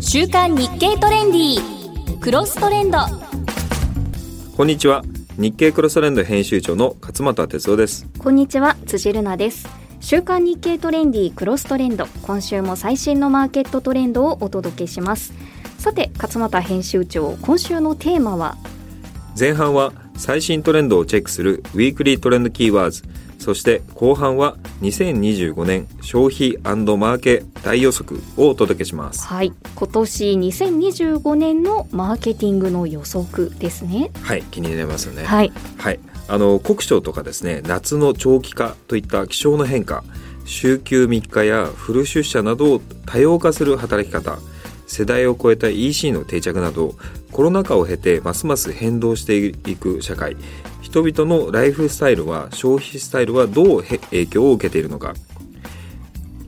週刊日経トレンディクロストレンド。こんにちは。日経クロストレンド編集長の勝又哲夫です。こんにちは。辻るなです。週刊日経トレンディクロストレンド。今週も最新のマーケットトレンドをお届けします。さて勝又編集長今週のテーマは？前半は最新トレンドをチェックするウィークリートレンドキーワーズそして後半は2025年消費マーケ大予測をお届けします。はい。今年2025年のマーケティングの予測ですね。はい。気になりますよね。はい。はい、あの国章とかですね夏の長期化といった気象の変化週休3日やフル出社などを多様化する働き方世代を超えた EC の定着などコロナ禍を経てますます変動していく社会。人々のライフスタイルは消費スタイルはどう影響を受けているのか。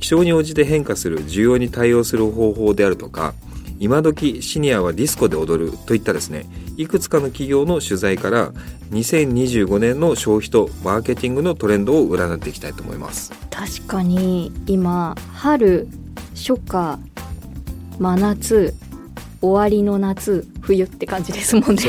気象に応じて変化する需要に対応する方法であるとか今時シニアはディスコで踊るといったですねいくつかの企業の取材から2025年の消費とマーケティングのトレンドを占っていきたいと思います。確かに今春初夏真夏終わりの夏冬って感じですもんね。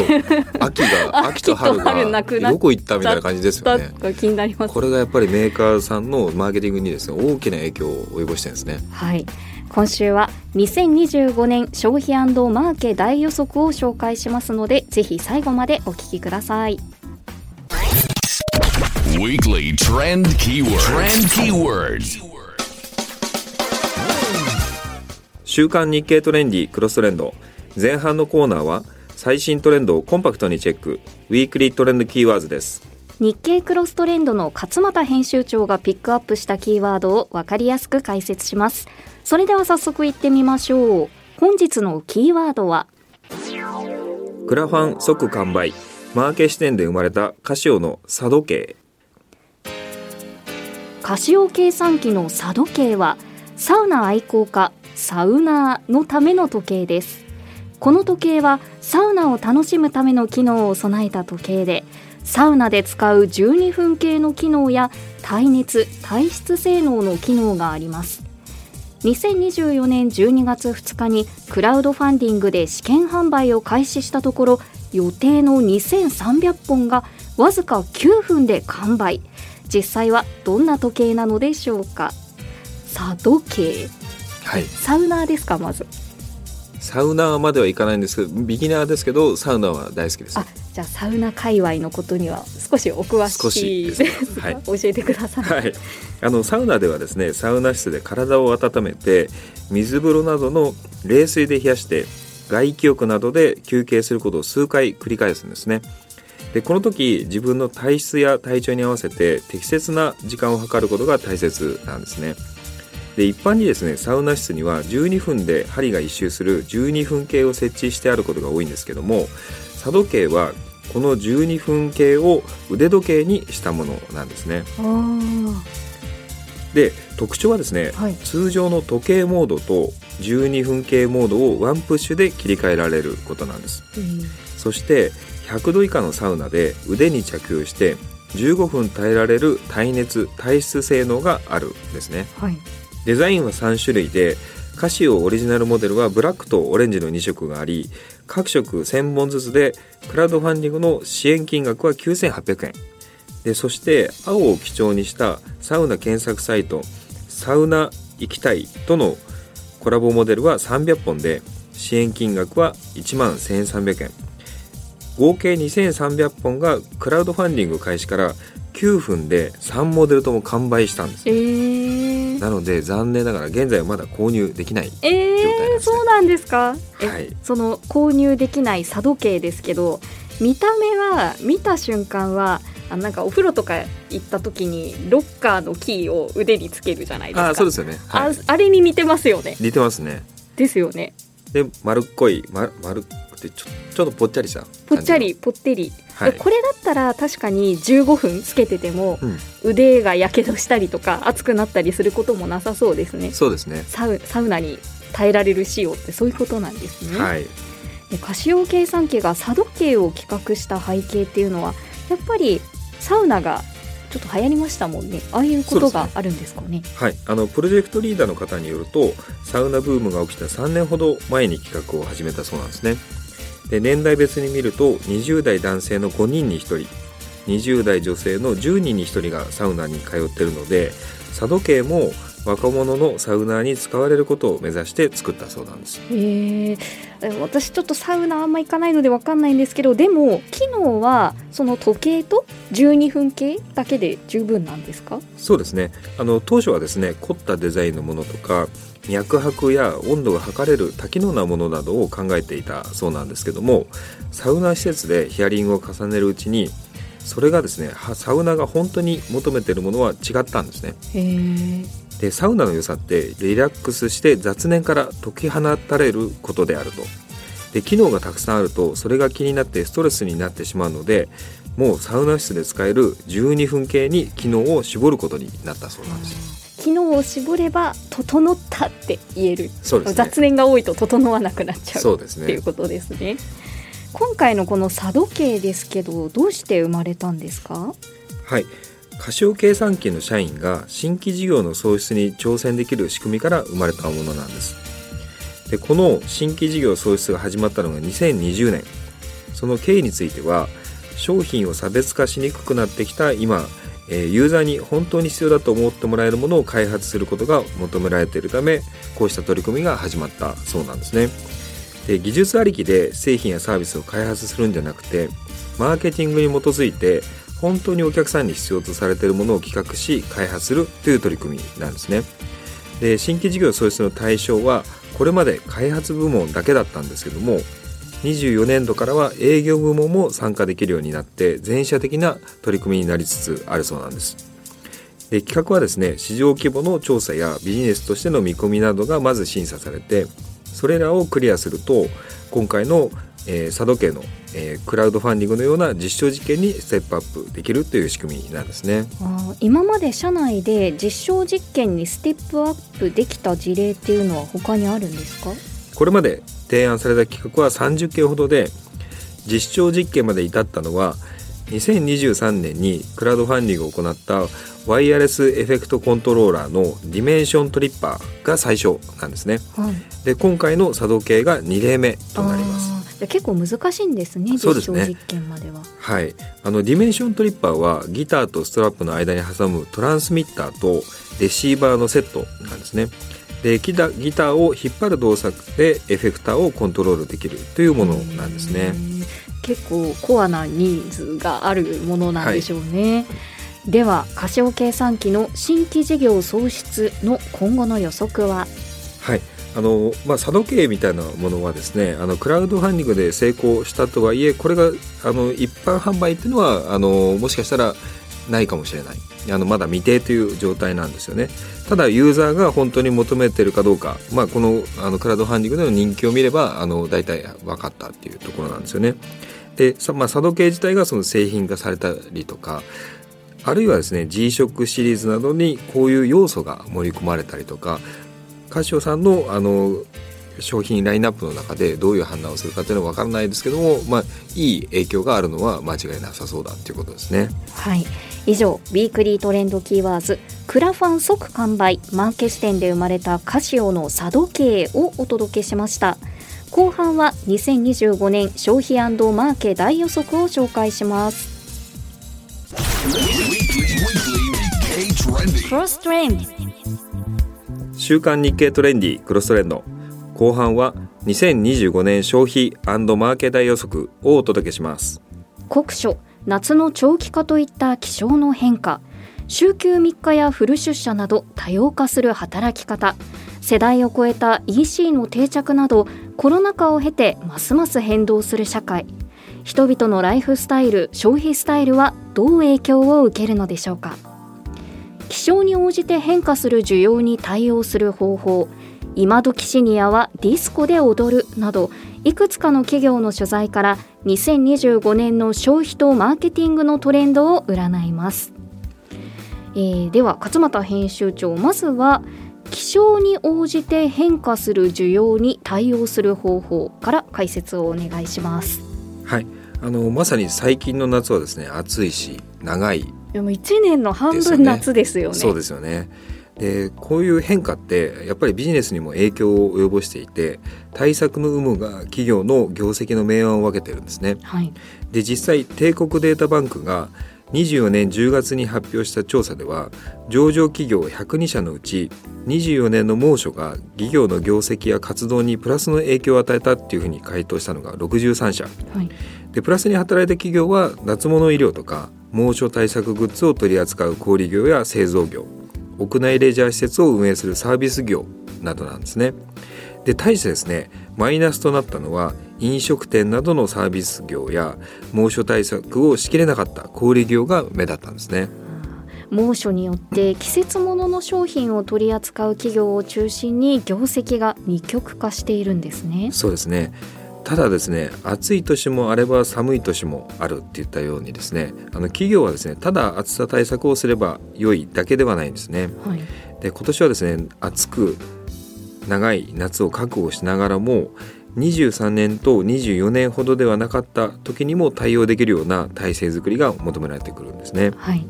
秋 が秋と春がどこ行ったみたいな感じですよね。が気になります。これがやっぱりメーカーさんのマーケティングにですね大きな影響を及ぼしてるんですね。はい。今週は2025年消費マーケ大予測を紹介しますのでぜひ最後までお聞きください。Weekly trend keyword. Trend. 週刊日経トレンディクロストレンド前半のコーナーは最新トレンドをコンパクトにチェック。ウィークリートレンドキーワーズです。日経クロストレンドの勝又編集長がピックアップしたキーワードを分かりやすく解説します。それでは早速いってみましょう。本日のキーワードは？クラファン即完売。マーケ視点で生まれたカシオの佐時計カシオ計算機の佐時計はサウナ愛好家サウナーのための時計です。この時計はサウナを楽しむための機能を備えた時計でサウナで使う12分計の機能や耐熱耐湿性能の機能があります。2024年12月2日にクラウドファンディングで試験販売を開始したところ予定の2300本がわずか9分で完売。実際はどんな時計なのでしょうか。佐時計。はい。サウナーですかまず？サウナーまではいかないんですけどビギナーですけどサウナは大好きです。あじゃあサウナ界隈のことには少しお詳少しいしですね。です。かはい。教えてください、はい、あのサウナではですねサウナ室で体を温めて水風呂などの冷水で冷やして外気浴などで休憩することを数回繰り返すんですね。でこの時自分の体質や体調に合わせて適切な時間を測ることが大切なんですねで一般にですねサウナ室には12分で針が一周する12分計を設置してあることが多いんですけども佐時計はこの12分計を腕時計にしたものなんですね。で特徴はですね、はい。通常の時計モードと12分計モードをワンプッシュで切り替えられることなんです。うん。そして100度以下のサウナで腕に着用して15分耐えられる耐熱耐湿性能があるんですね。はいデザインは3種類でカシオオリジナルモデルはブラックとオレンジの2色があり各色1000本ずつでクラウドファンディングの支援金額は9800円。でそして青を基調にしたサウナ検索サイトサウナ行きたいとのコラボモデルは300本で支援金額は1万1300円。合計2300本がクラウドファンディング開始から9分で3モデルとも完売したんですえー、なので残念ながら現在はまだ購入できないえー、状態なんですね。そうなんですか？え、はい。その購入できない佐時計ですけど見た目は見た瞬間はあなんかお風呂とか行った時にロッカーのキーを腕につけるじゃないですか。あそうですよね、はい、ああれに似てますよね。似てますね。ですよね。で丸っこい、ま、丸くてちょちょっとぽっちゃりした感じのぽっちゃりぽってり、はい。これだったら確かに15分つけててもうん、腕がやけどしたりとか熱くなったりすることもなさそうですね。そうですね。サウサウナに耐えられる仕様ってそういうことなんですね、はい。でカシオ計算機が佐時計を企画した背景っていうのはやっぱりサウナがちょっと流行りましたもんね。ああいうことがあるんですかね。はい、あのプロジェクトリーダーの方によるとサウナブームが起きた3年ほど前に企画を始めたそうなんですねで年代別に見ると20代男性の5人に1人20代女性の10人に1人がサウナに通ってるので佐渡計も若者のサウナーに使われることを目指して作ったそうなんです。へえ私ちょっとサウナあんま行かないのでわかんないんですけどでも機能はその時計と12分計だけで十分なんですか？そうですね。あの当初はですね凝ったデザインのものとか脈拍や温度が測れる多機能なものなどを考えていたそうなんですけどもサウナ施設でヒアリングを重ねるうちにそれがですねサウナが本当に求めているものは違ったんですねでサウナの良さってリラックスして雑念から解き放たれることであると。で機能がたくさんあるとそれが気になってストレスになってしまうのでもうサウナ室で使える12分計に機能を絞ることになったそうなんです。機能を絞れば整ったって言える。そうですね。雑念が多いと整わなくなっちゃう。そうですね。っていうことですね。今回のこの佐渡計ですけどどうして生まれたんですか？はいカシオ計算機の社員が新規事業の創出に挑戦できる仕組みから生まれたものなんです。でこの新規事業創出が始まったのが2020年。その経緯については商品を差別化しにくくなってきた今ユーザーに本当に必要だと思ってもらえるものを開発することが求められているためこうした取り組みが始まったそうなんですね。で技術ありきで製品やサービスを開発するんじゃなくてマーケティングに基づいて本当にお客さんに必要とされているものを企画し開発するという取り組みなんですね。で新規事業創出の対象はこれまで開発部門だけだったんですけども24年度からは営業部門も参加できるようになって全社的な取り組みになりつつあるそうなんです。で企画はですね市場規模の調査やビジネスとしての見込みなどがまず審査されてそれらをクリアすると今回の、えー佐渡家の、えークラウドファンディングのような実証実験にステップアップできるという仕組みなんですね。今まで社内で実証実験にステップアップできた事例っていうのは他にあるんですか？これまで提案された企画は30件ほどで実証実験まで至ったのは2023年にクラウドファンディングを行ったワイヤレスエフェクトコントローラーの Dimension Tripper が最初なんですね。はい。で今回のサ時計が2例目となりますじゃあ結構難しいんですね実証実験までは。はい、あの Dimension Tripper はギターとストラップの間に挟むトランスミッターとレシーバーのセットなんですね。でギタギターを引っ張る動作でエフェクターをコントロールできるというものなんですね。結構コアなニーズがあるものなんでしょうね、ではカシオ計算機の新規事業創出の今後の予測は？はいあのまあ、サ時計みたいなものはですねあのクラウドファンディングで成功したとはいえこれがあの一般販売っていうのはあのもしかしたらないかもしれない。あのまだ未定という状態なんですよね。ただユーザーが本当に求めてるかどうか、まあ、このあのクラウドファンディングでの人気を見ればあの大体分かったっていうところなんですよね。で、まあ、佐渡系自体がその製品化されたりとかあるいはですね G ショックシリーズなどにこういう要素が盛り込まれたりとかカシオさんのあの商品ラインナップの中でどういう判断をするかっていうのは分からないですけども、まあ、いい影響があるのは間違いなさそうだっていうことですね。はい以上ウィークリートレンドキーワーズクラファン即完売マーケ視点で生まれたカシオの佐渡系をお届けしました後半は2025年消費マーケ大予測を紹介します.クロストレンド週刊日経トレンディクロストレンド後半は2025年消費マーケ大予測をお届けします。酷暑夏の長期化といった気象の変化。週休3日やフル出社など多様化する働き方。世代を超えた EC の定着などコロナ禍を経てますます変動する社会。人々のライフスタイル消費スタイルはどう影響を受けるのでしょうか。気象に応じて変化する需要に対応する方法。今時シニアはディスコで踊るなどいくつかの企業の取材から2025年の消費とマーケティングのトレンドを占います、えーでは勝俣編集長まずは気象に応じて変化する需要に対応する方法から解説をお願いします。はい、あのまさに最近の夏はですね暑いし長いでも1年の半分夏ですよね。そうですよね。でこういう変化ってやっぱりビジネスにも影響を及ぼしていて対策の有無が企業の業績の明暗を分けてるんですね。はい、で実際帝国データバンクが24年10月に発表した調査では上場企業102社のうち24年の猛暑が企業の業績や活動にプラスの影響を与えたっていうふうに回答したのが63社、はい、でプラスに働いた企業は脱毛の医療とか猛暑対策グッズを取り扱う小売業や製造業屋内レジャー施設を運営するサービス業などなんですね。で対してですねマイナスとなったのは飲食店などのサービス業や猛暑対策をしきれなかった小売業が目立ったんですね。猛暑によって季節物の商品を取り扱う企業を中心に業績が二極化しているんですね。そうですねただですね暑い年もあれば寒い年もあるっていったようにですねあの企業はですねただ暑さ対策をすれば良いだけではないんですね。はい、で今年はですね暑く長い夏を確保しながらも23年と24年ほどではなかった時にも対応できるような体制づくりが求められてくるんですね。はい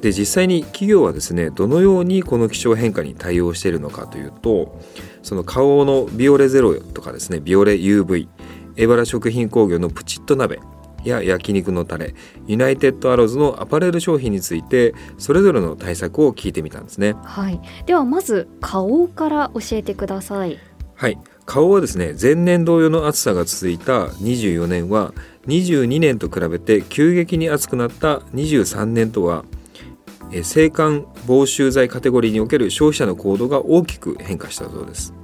で実際に企業はですねどのようにこの気象変化に対応しているのかというとその花王のビオレゼロとかですねビオレ UV エバラ食品工業のプチッと鍋や焼肉のタレユナイテッドアローズのアパレル商品についてそれぞれの対策を聞いてみたんですね。はい。ではまず花王から教えてください。はい。花王はですね前年同様の暑さが続いた24年は22年と比べて急激に暑くなった23年とは制汗防臭剤カテゴリーにおける消費者の行動が大きく変化したそうです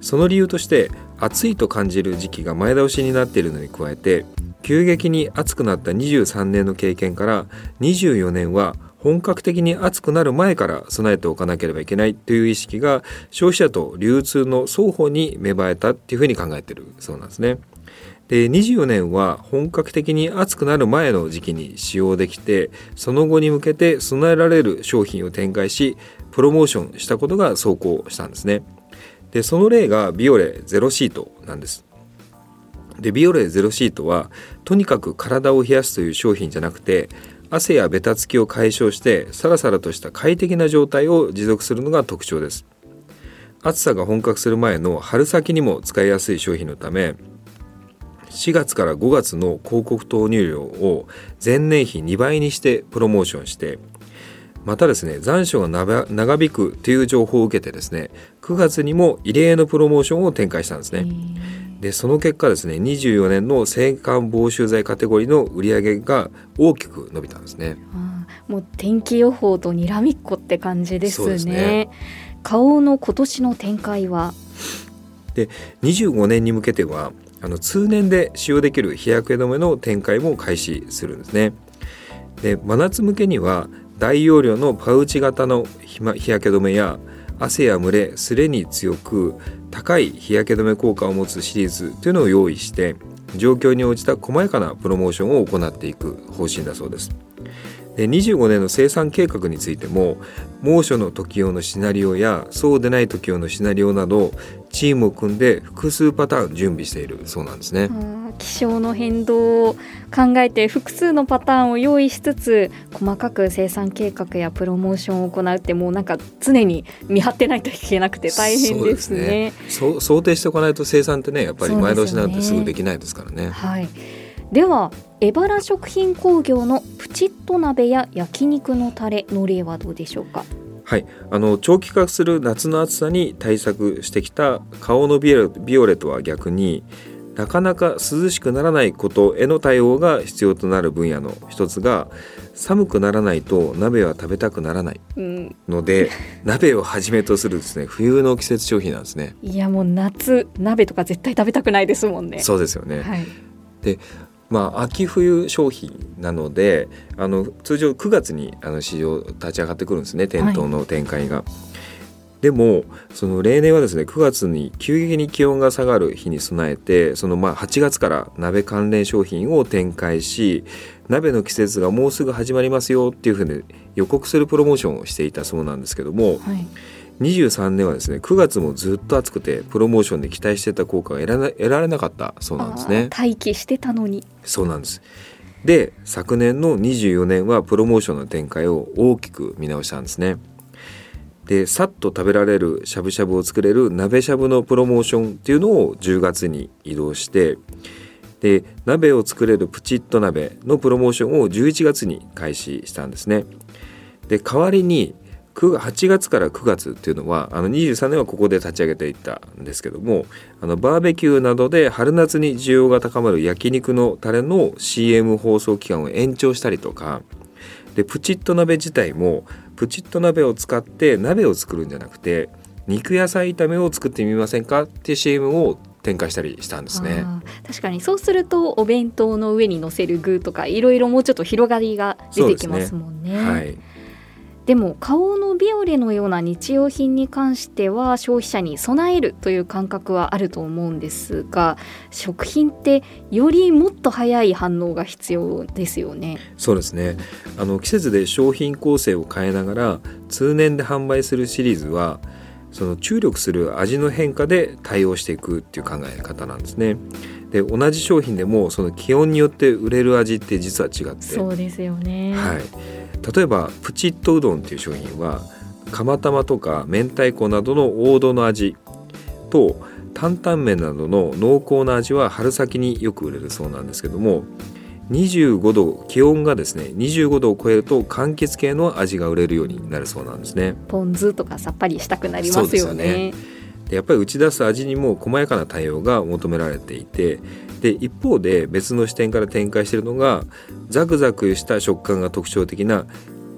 その理由として暑いと感じる時期が前倒しになっているのに加えて急激に暑くなった23年の経験から24年は本格的に暑くなる前から備えておかなければいけないという意識が消費者と流通の双方に芽生えたっていうふうに考えてるそうなんですね。で24年は本格的に暑くなる前の時期に使用できてその後に向けて備えられる商品を展開しプロモーションしたことが走行したんですね。でその例がビオレゼロシートなんです。でビオレゼロシートはとにかく体を冷やすという商品じゃなくて汗やベタつきを解消してサラサラとした快適な状態を持続するのが特徴です暑さが本格する前の春先にも使いやすい商品のため4月から5月の広告投入量を前年比2倍にしてプロモーションしてまたですね残暑が長引くという情報を受けてですね9月にも異例のプロモーションを展開したんですね。でその結果ですね24年の制汗防臭剤カテゴリーの売り上げが大きく伸びたんですね。もう天気予報とにらみっこって感じですね。すね花王の今年の展開は？で25年に向けてはあの通年で使用できる日焼け止めの展開も開始するんですね。で真夏向けには大容量のパウチ型の日焼け止めや汗や蒸れすれに強く高い日焼け止め効果を持つシリーズというのを用意して状況に応じた細やかなプロモーションを行っていく方針だそうです。で25年の生産計画についても猛暑の時用のシナリオやそうでない時用のシナリオなどチームを組んで複数パターン準備しているそうなんですね。気象の変動を考えて複数のパターンを用意しつつ細かく生産計画やプロモーションを行うってもうなんか常に見張ってないといけなくて大変ですね。そう、ね、想定しておかないと生産ってねやっぱり前倒しなんてすぐできないですからね。ねはいではエバラ食品工業のプチッと鍋や焼肉のタレの例はどうでしょうか？はい、あの長期化する夏の暑さに対策してきた顔のビオレとは逆になかなか涼しくならないことへの対応が必要となる分野の一つが寒くならないと鍋は食べたくならない。ので、うん、鍋をはじめとするですね冬の季節商品なんですね。いやもう夏鍋とか絶対食べたくないですもんね。そうですよね、はい、でまあ、秋冬商品なのであの通常9月にあの市場立ち上がってくるんですね店頭の展開が。はい、でもその例年はですね9月に急激に気温が下がる日に備えてそのまあ8月から鍋関連商品を展開し鍋の季節がもうすぐ始まりますよっていうふうに予告するプロモーションをしていたそうなんですけども、はい23年はですね9月もずっと暑くてプロモーションで期待してた効果が得ら得られなかったそうなんですね待機してたのにそうなんですで昨年の24年はプロモーションの展開を大きく見直したんですね。でさっと食べられるしゃぶしゃぶを作れる鍋しゃぶのプロモーションっていうのを10月に移動してで鍋を作れるプチッと鍋のプロモーションを11月に開始したんですね。で代わりに8月から9月っていうのはあの23年はここで立ち上げていったんですけどもあのバーベキューなどで春夏に需要が高まる焼肉のタレの CM 放送期間を延長したりとかでプチッと鍋自体もプチッと鍋を使って鍋を作るんじゃなくて肉野菜炒めを作ってみませんかっていう CM を展開したりしたんですね。確かにそうするとお弁当の上に乗せる具とかいろいろもうちょっと広がりが出てきますもんね。ね。はいでも顔のビオレのような日用品に関しては消費者に備えるという感覚はあると思うんですが食品ってよりもっと早い反応が必要ですよね。そうですね。あの季節で商品構成を変えながら通年で販売するシリーズはその注力する味の変化で対応していくっていう考え方なんですね。で同じ商品でもその気温によって売れる味って実は違って。そうですよね、はい、例えばプチッとうどんっていう商品は釜玉とか明太子などの王道の味と担々麺などの濃厚な味は春先によく売れるそうなんですけども25度気温がですね25度を超えると柑橘系の味が売れるようになるそうなんですね。ポン酢とかさっぱりしたくなりますよねでやっぱり打ち出す味にも細やかな対応が求められていてで一方で別の視点から展開しているのがザクザクした食感が特徴的な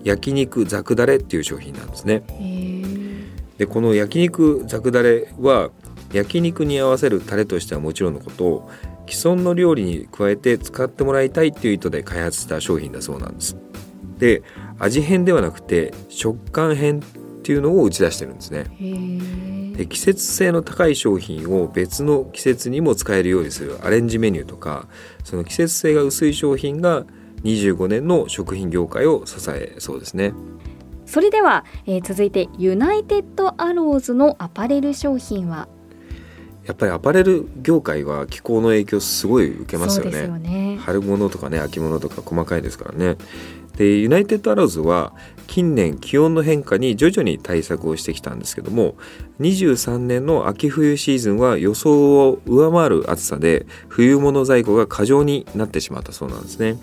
焼肉ザクダレっていう商品なんですね。でこの焼肉ザクダレは焼肉に合わせるタレとしてはもちろんのこと既存の料理に加えて使ってもらいたいっていう意図で開発した商品だそうなんです。で味変ではなくて食感変っていうのを打ち出してるんですね。で季節性の高い商品を別の季節にも使えるようにするアレンジメニューとかその季節性が薄い商品が25年の食品業界を支えそうですね。それでは、えー、続いてユナイテッドアローズのアパレル商品は？やっぱりアパレル業界は気候の影響すごい受けますよね。よね春物とかね秋物とか細かいですからね。でユナイテッドアローズは近年気温の変化に徐々に対策をしてきたんですけども23年の秋冬シーズンは予想を上回る暑さで冬物在庫が過剰になってしまったそうなんですね。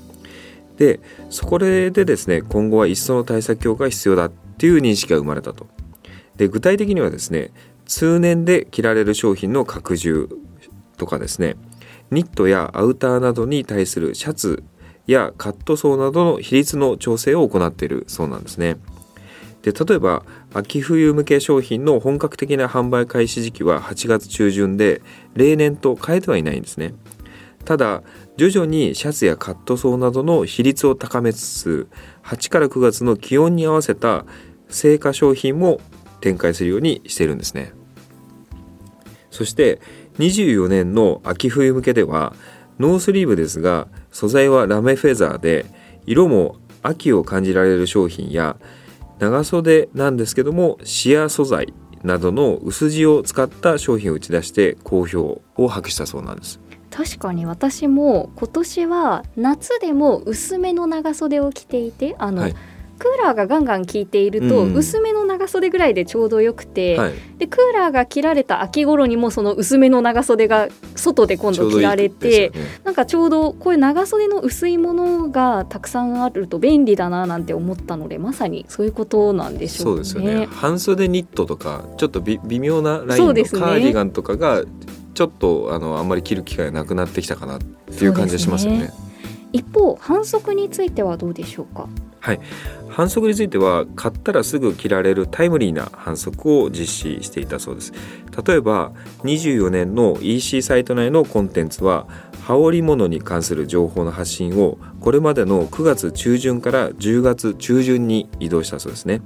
でそこでですね今後は一層の対策強化が必要だっていう認識が生まれたと。で具体的にはですね通年で着られる商品の拡充とかですねニットやアウターなどに対するシャツやカットソーなどの比率の調整を行っているそうなんですね。で例えば秋冬向け商品の本格的な販売開始時期は8月中旬で例年と変えてはいないんですね。ただ徐々にシャツやカットソーなどの比率を高めつつ8から9月の気温に合わせた成果商品も展開するようにしているんですね。そして24年の秋冬向けではノースリーブですが素材はラメフェザーで色も秋を感じられる商品や長袖なんですけどもシア素材などの薄地を使った商品を打ち出して好評を博したそうなんです。確かに私も今年は夏でも薄めの長袖を着ていてあの、はいクーラーがガンガン効いていると、薄めの長袖ぐらいでちょうどよくて、はい、でクーラーが切られた秋頃にもその薄めの長袖が外で今度着られて、ね、なんかちょうどこういう長袖の薄いものがたくさんあると便利だななんて思ったのでまさにそういうことなんでしょうね。そうですよね。半袖ニットとかちょっと微妙なラインのカーディガンとかがちょっとあのあんまり着る機会がなくなってきたかなっていう感じがしますよね。一方反則についてはどうでしょうか？はい反則については買ったらすぐ着られるタイムリーな反則を実施していたそうです。例えば24年の EC サイト内のコンテンツは羽織物に関する情報の発信をこれまでの9月中旬から10月中旬に移動したそうですね。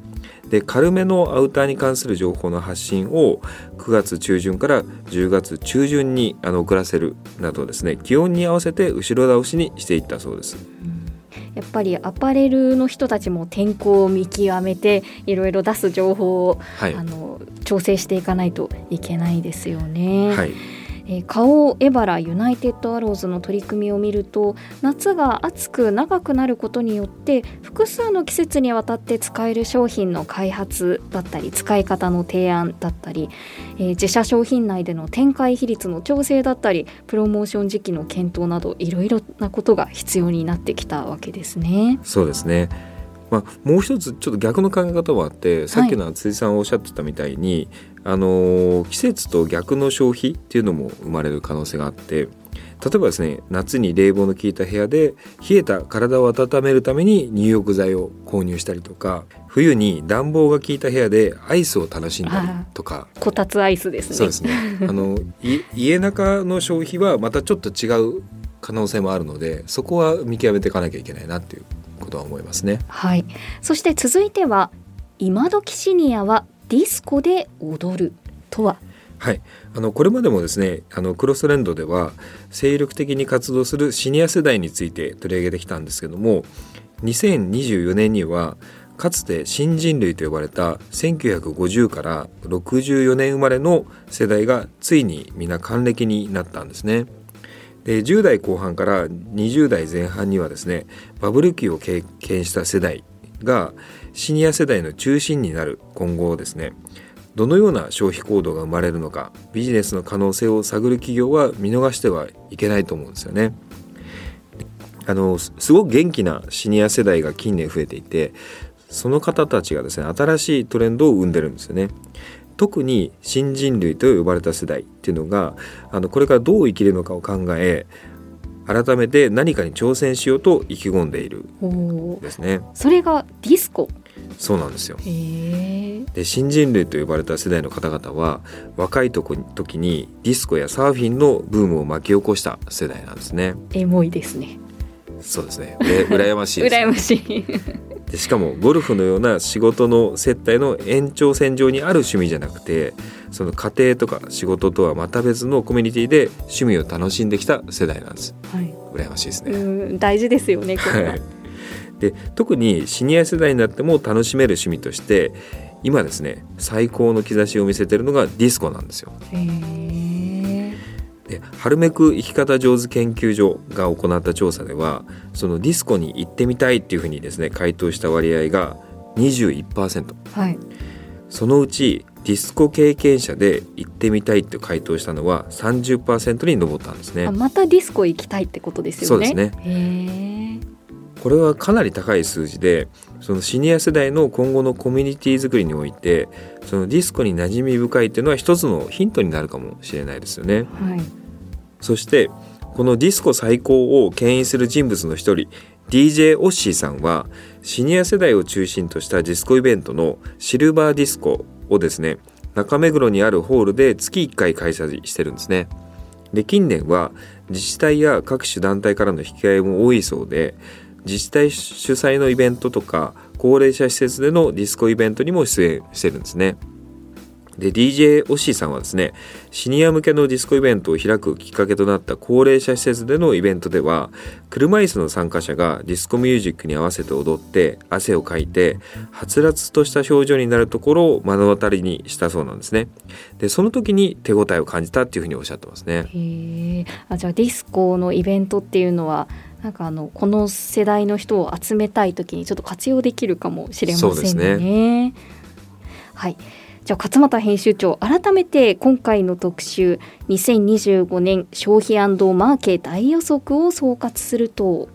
で軽めのアウターに関する情報の発信を9月中旬から10月中旬にあの遅らせるなどですね。気温に合わせて後ろ倒しにしていったそうです。やっぱりアパレルの人たちも天候を見極めていろいろ出す情報を、はい、あの調整していかないといけないですよね。はいえー、花王エバラユナイテッドアローズの取り組みを見ると夏が暑く長くなることによって複数の季節にわたって使える商品の開発だったり使い方の提案だったり、えー、自社商品内での展開比率の調整だったりプロモーション時期の検討などいろいろなことが必要になってきたわけですね。そうですねまあ、もう一つちょっと逆の考え方もあってさっきの辻さんおっしゃってたみたいに、は、あの季節と逆の消費っていうのも生まれる可能性があって例えばですね夏に冷房の効いた部屋で冷えた体を温めるために入浴剤を購入したりとか冬に暖房が効いた部屋でアイスを楽しんだりとかこたつアイスですねそうですねあの家中の消費はまたちょっと違う可能性もあるのでそこは見極めていかなきゃいけないなっていうことは思いますね。はい。そして続いては今時シニアはディスコで踊るとは？はい、あのこれまでもですねあのクロストレンドでは精力的に活動するシニア世代について取り上げてきたんですけども2024年にはかつて新人類と呼ばれた1950から64年生まれの世代がついに皆還暦になったんですね。で10代後半から20代前半にはですねバブル期を経験した世代がシニア世代の中心になる今後ですねどのような消費行動が生まれるのかビジネスの可能性を探る企業は見逃してはいけないと思うんですよね。あのすごく元気なシニア世代が近年増えていてその方たちがですね新しいトレンドを生んでるんですよね。特に新人類と呼ばれた世代っていうのがあのこれからどう生きるのかを考え改めて何かに挑戦しようと意気込んでいるですね。それがディスコそうなんですよで新人類と呼ばれた世代の方々は若い時にディスコやサーフィンのブームを巻き起こした世代なんですね。エモいですね。そうですね。羨ましいね、羨ましいで しかもゴルフのような仕事の接待の延長線上にある趣味じゃなくてその家庭とか仕事とはまた別のコミュニティで趣味を楽しんできた世代なんです。はい、羨ましいですね。大事ですよね。はい、で特にシニア世代になっても楽しめる趣味として今ですね最高の兆しを見せてるのがディスコなんですよ。で春めく生き方上手研究所が行った調査ではそのディスコに行ってみたいっていうふうにですね回答した割合が21%、はい、そのうちディスコ経験者で行ってみたいって回答したのは30%に上ったんですね。またディスコ行きたいってことですよね。そうですねこれはかなり高い数字でそのシニア世代の今後のコミュニティ作りにおいてそのディスコに馴染み深いっていうのは一つのヒントになるかもしれないですよね。はいそしてこのディスコ再興を牽引する人物の一人 DJ オッシーさんはシニア世代を中心としたディスコイベントのシルバーディスコをですね中目黒にあるホールで月1回開催してるんですね。で近年は自治体や各種団体からの引き合いも多いそうで自治体主催のイベントとか高齢者施設でのディスコイベントにも出演してるんですね。で DJ オッシーさんはですねシニア向けのディスコイベントを開くきっかけとなった高齢者施設でのイベントでは車椅子の参加者がディスコミュージックに合わせて踊って汗をかいてはつらつとした表情になるところを目の当たりにしたそうなんですね。でその時に手応えを感じたっていうふうにおっしゃってますね。あじゃあディスコのイベントっていうのはなんかあのこの世代の人を集めたい時にちょっと活用できるかもしれませんね。ね。はい。じゃあ勝俣編集長改めて今回の特集2025年消費マーケ大予測を総括すると。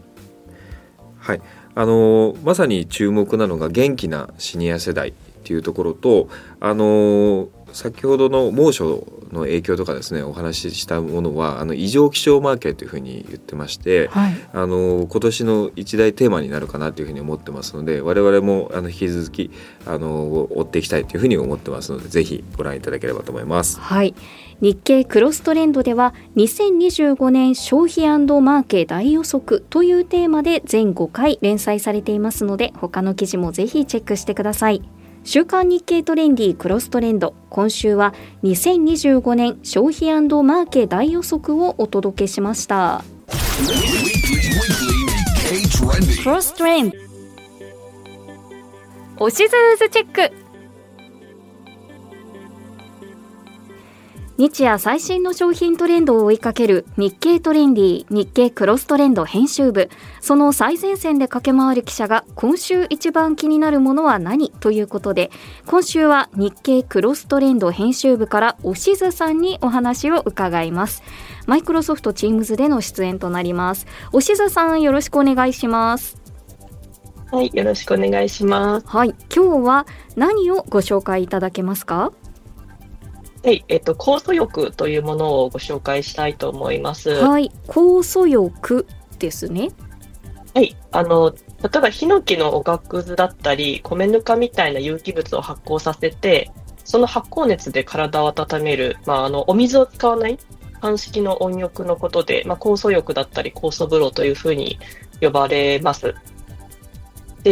はい。あのまさに注目なのが元気なシニア世代っていうところとあの先ほどの猛暑の影響とかですねお話ししたものはあの異常気象マーケットというふうに言ってまして、はい、あの今年の一大テーマになるかなというふうに思ってますので我々もあの引き続きあの追っていきたいというふうに思ってますのでぜひご覧いただければと思います。はい日経クロストレンドでは2025年消費マーケ大予測というテーマで全5回連載されていますので他の記事もぜひチェックしてください。週刊日経トレンディクロストレンド今週は2025年消費マーケ大予測をお届けしましたクロストレンドおしずーずチェック日夜最新の商品トレンドを追いかける日経トレンディ日経クロストレンド編集部。その最前線で駆け回る記者が今週一番気になるものは何？ということで今週は日経クロストレンド編集部からおしずさんにお話を伺います。マイクロソフトチームズでの出演となります。おしずさんよろしくお願いします。はいよろしくお願いします。はい今日は何をご紹介いただけますか？はい、えっと、酵素浴というものをご紹介したいと思います。はい、酵素浴ですね。はい、あの、例えばヒノキのおがくずだったり、米ぬかみたいな有機物を発酵させて、その発酵熱で体を温める、まあ、あの、お水を使わない乾式の温浴のことで、まあ、酵素浴だったり酵素風呂というふうに呼ばれます。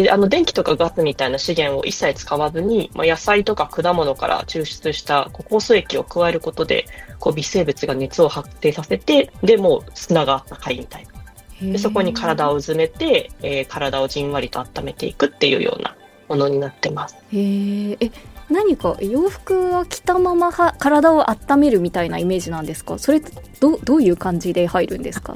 で、あの、電気とかガスみたいな資源を一切使わずに、まあ、野菜とか果物から抽出した酵素液を加えることで、こう微生物が熱を発生させて、で、もう砂があったかいみたいな。でそこに体をうずめて、えー、体をじんわりと温めていくっていうようなものになってます。へえ、何か洋服は着たままは体を温めるみたいなイメージなんですか？それどどういう感じで入るんですか？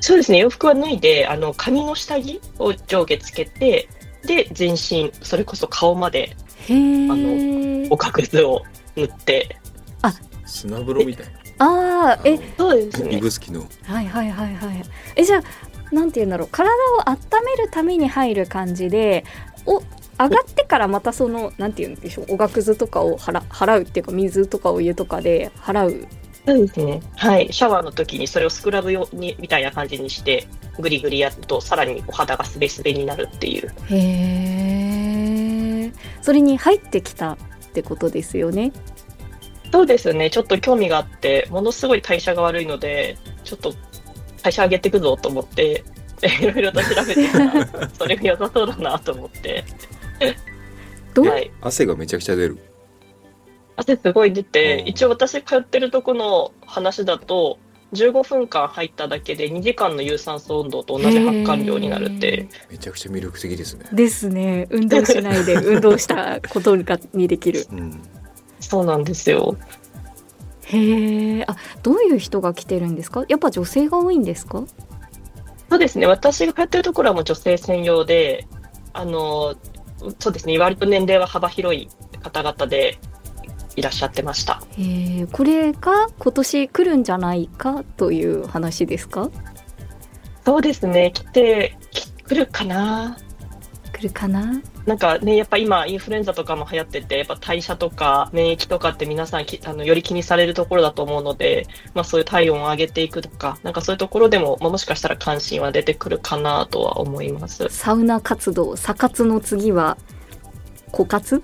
そうですね、洋服は脱いで、あの、紙の下着を上下つけて、で、全身、それこそ顔まで、あの、おかくずを塗って。あ、砂風呂みたいな。ああ、え、そうですね。指宿の。はいはいはいはい。え、じゃあ、なんて言うんだろう、体を温めるために入る感じで、お、上がってからまたその、なんて言うんでしょう、おがくずとかを払払うっていうか、水とかお湯とかで払うそうですね。はい。シャワーの時にそれをスクラブ用にみたいな感じにして、ぐりぐりやると、さらにお肌がすべすべになるっていう。へえ。それに入ってきたってことですよね。そうですね。ちょっと興味があって、ものすごい代謝が悪いので、ちょっと代謝上げていくぞと思って、いろいろと調べてたら、それが良さそうだなと思って。はい、汗がめちゃくちゃ出る。汗すごい出て、一応私通ってるとこの話だと、15分間入っただけで2時間の有酸素運動と同じ発汗量になるって。めちゃくちゃ魅力的ですね。ですね。運動しないで 運動したことがにできる、うん、そうなんですよ。へえあどういう人が来てるんですか？やっぱ女性が多いんですか？そうですね。私が通ってるところはもう女性専用であのそうですね。割と年齢は幅広い方々でいらっしゃってました。えこれが今年来るんじゃないかという話ですか？そうですね。来て来るかな？来るかな？なんかねやっぱ今インフルエンザとかも流行っててやっぱ代謝とか免疫とかって皆さんあのより気にされるところだと思うので、まあ、そういう体温を上げていくとかなんかそういうところでも、まあ、もしかしたら関心は出てくるかなとは思います。サウナ活動サ活の次は枯渇？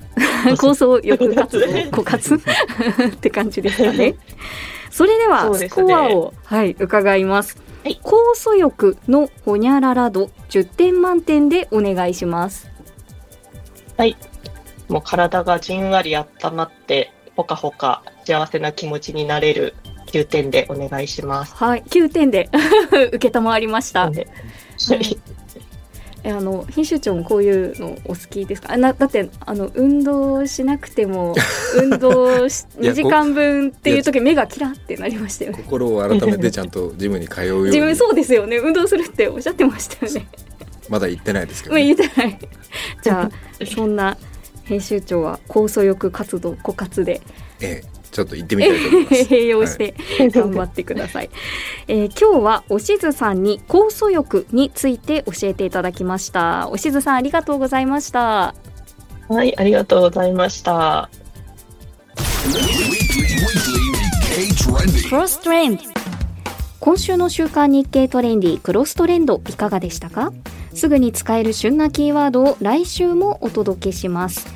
構想欲活動枯渇？って感じですかね。それではスコアを、ね、はい伺います。はい、酵素浴のほにゃらら度10点満点でお願いします。はい。もう体がじんわり温まってほかほか幸せな気持ちになれる9点でお願いします。はい、9点で 受けたまわりました。あの編集長もこういうのお好きですか？なだってあの運動しなくても 運動し2時間分っていう時目がキラってなりましたよね。心を改めてちゃんとジムに通うように。自分そうですよね。運動するっておっしゃってましたよね。まだ言ってないですけど、ね、言ってない。じゃあそんな編集長は酵素浴活動枯渇で、ええちょっと行ってみたいと思います。併用して頑張ってください。えー、今日はおしずさんに酵素浴について教えていただきました。おしずさんありがとうございました。はい、ありがとうございました。クロストレンド今週の週刊日経トレンディクロストレンドいかがでしたか？すぐに使える旬なキーワードを来週もお届けします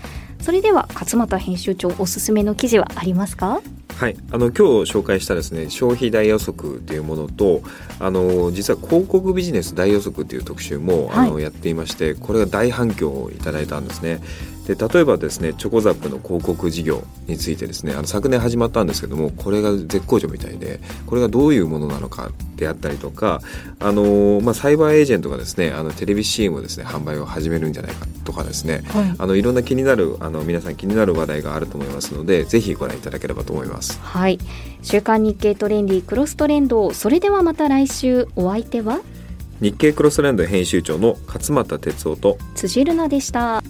それでは勝俣編集長おすすめの記事はありますか？はい、あの今日紹介したですね消費大予測というものとあの実は広告ビジネス大予測という特集も、はい、あのやっていましてこれが大反響をいただいたんですね。で例えばですねチョコザップの広告事業についてですねあの昨年始まったんですけどもこれが絶好調みたいでこれがどういうものなのかであったりとかあの、まあ、サイバーエージェントがですねあのテレビ CM をですね販売を始めるんじゃないかとかですね、はい、あのいろんな気になるあの皆さん気になる話題があると思いますのでぜひご覧いただければと思います。はい。週刊日経トレンディクロストレンドそれではまた来週。お相手は？日経クロストレンド編集長の勝俣哲夫と辻るなでした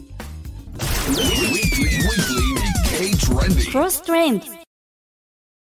Weekly, weekly Nikkei trending. Cross Trend